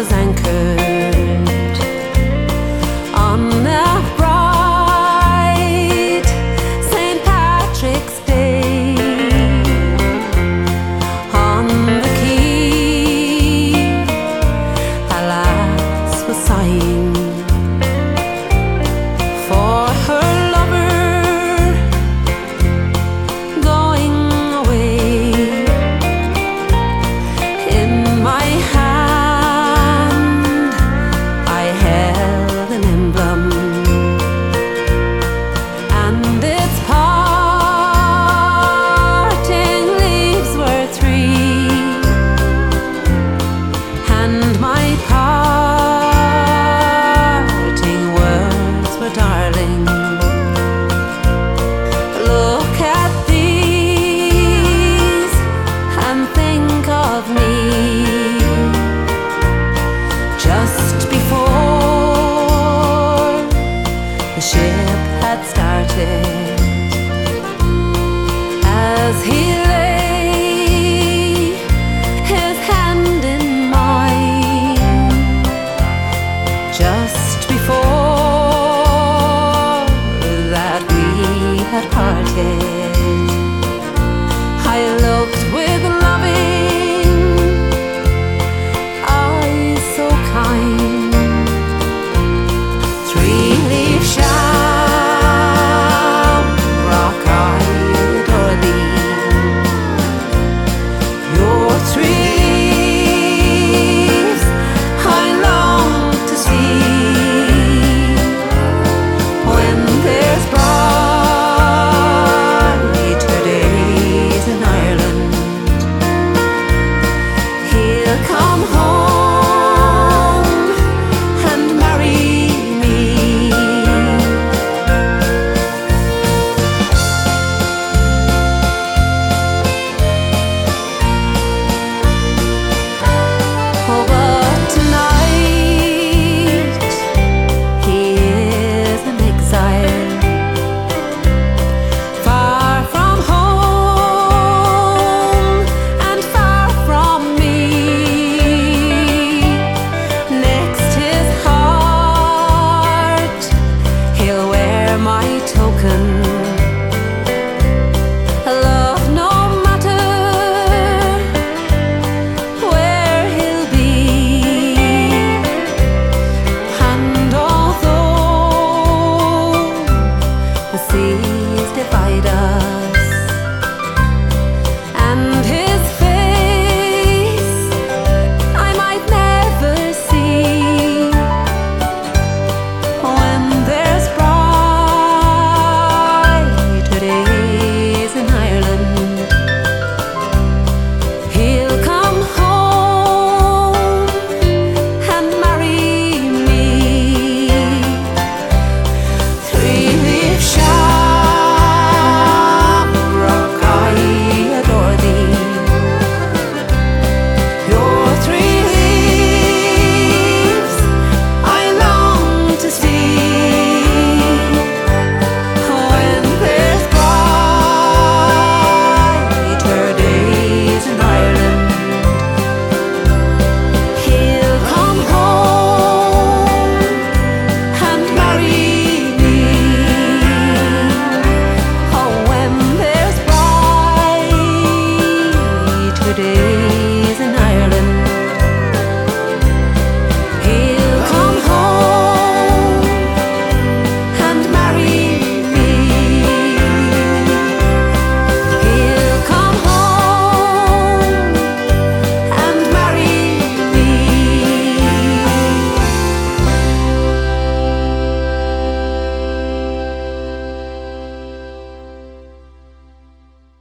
was anchored ship had started. As he lay, his hand in mine, just before that we had parted.